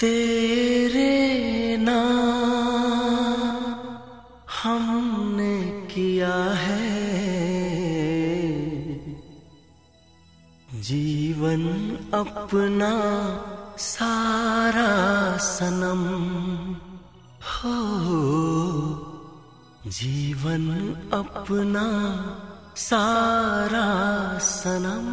तेरे नाम हमने किया है। जीवन अपना सारा सनम हो। जीवन अपना सारा सनम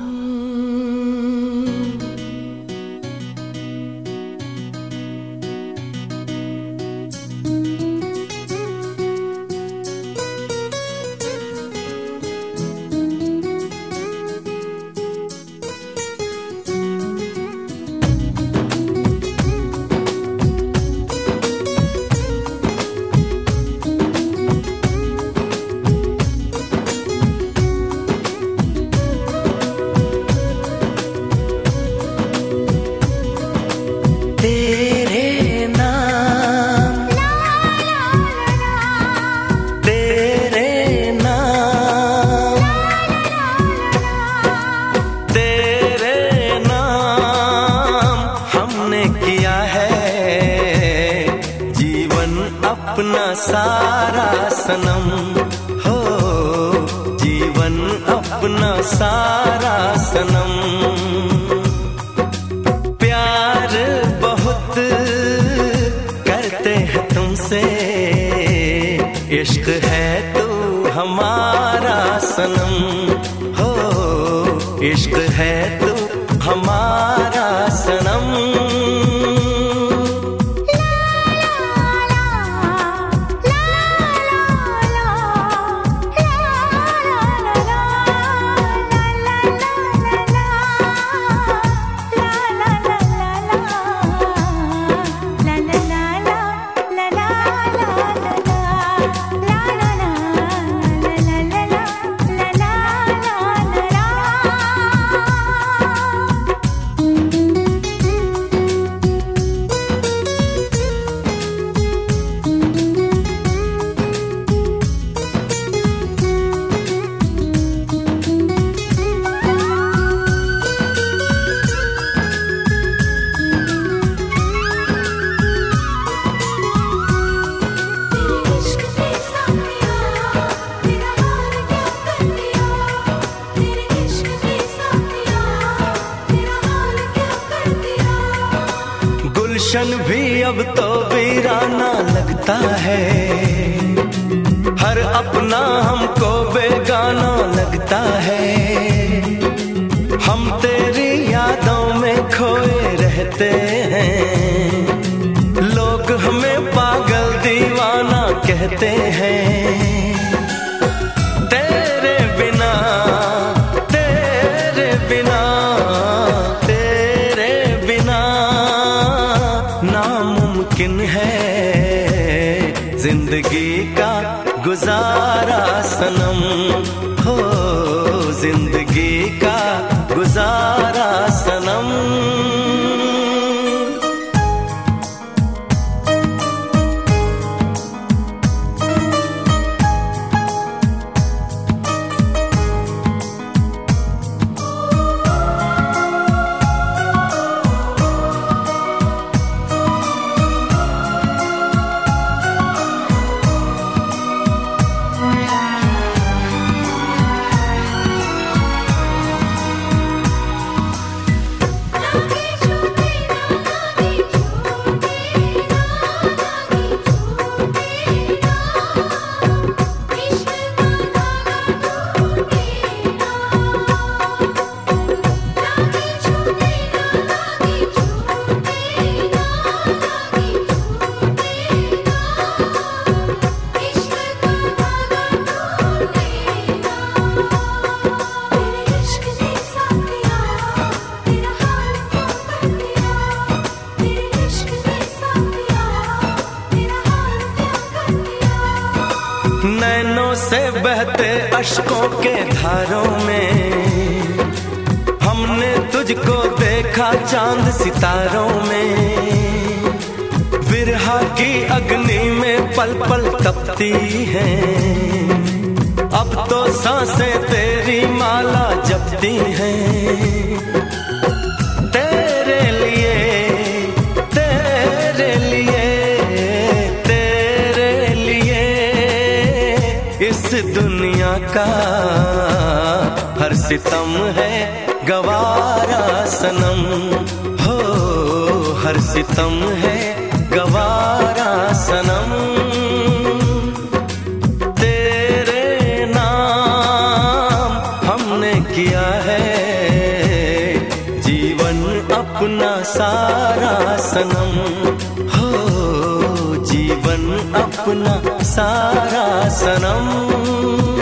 सनम। हो, जीवन अपना सारा सनम। प्यार बहुत करते हैं तुमसे। इश्क है तू हमारा सनम। हो, इश्क है तू गुलशन भी अब तो वीराना लगता है। हर अपना हमको बेगाना लगता है। हम तेरी यादों में खोए रहते हैं। लोग हमें पागल दीवाना कहते हैं। नामुमकिन है ज़िंदगी का गुजारा सनम। हो ज़िंदगी का गुजारा सनम। अशकों के धारों में। हमने तुझको देखा चाँद सितारों में। विरहा की अग्नि में पल पल तपती है। अब तो साँसें तेरी माला जपती हैं। इस दुनिया का हर सितम है गवारा सनम। हो, हर सितम है गवारा सनम। तेरे नाम हमने किया है, जीवन अपना सारा सनम। हो जीवन अपना सारा सनम।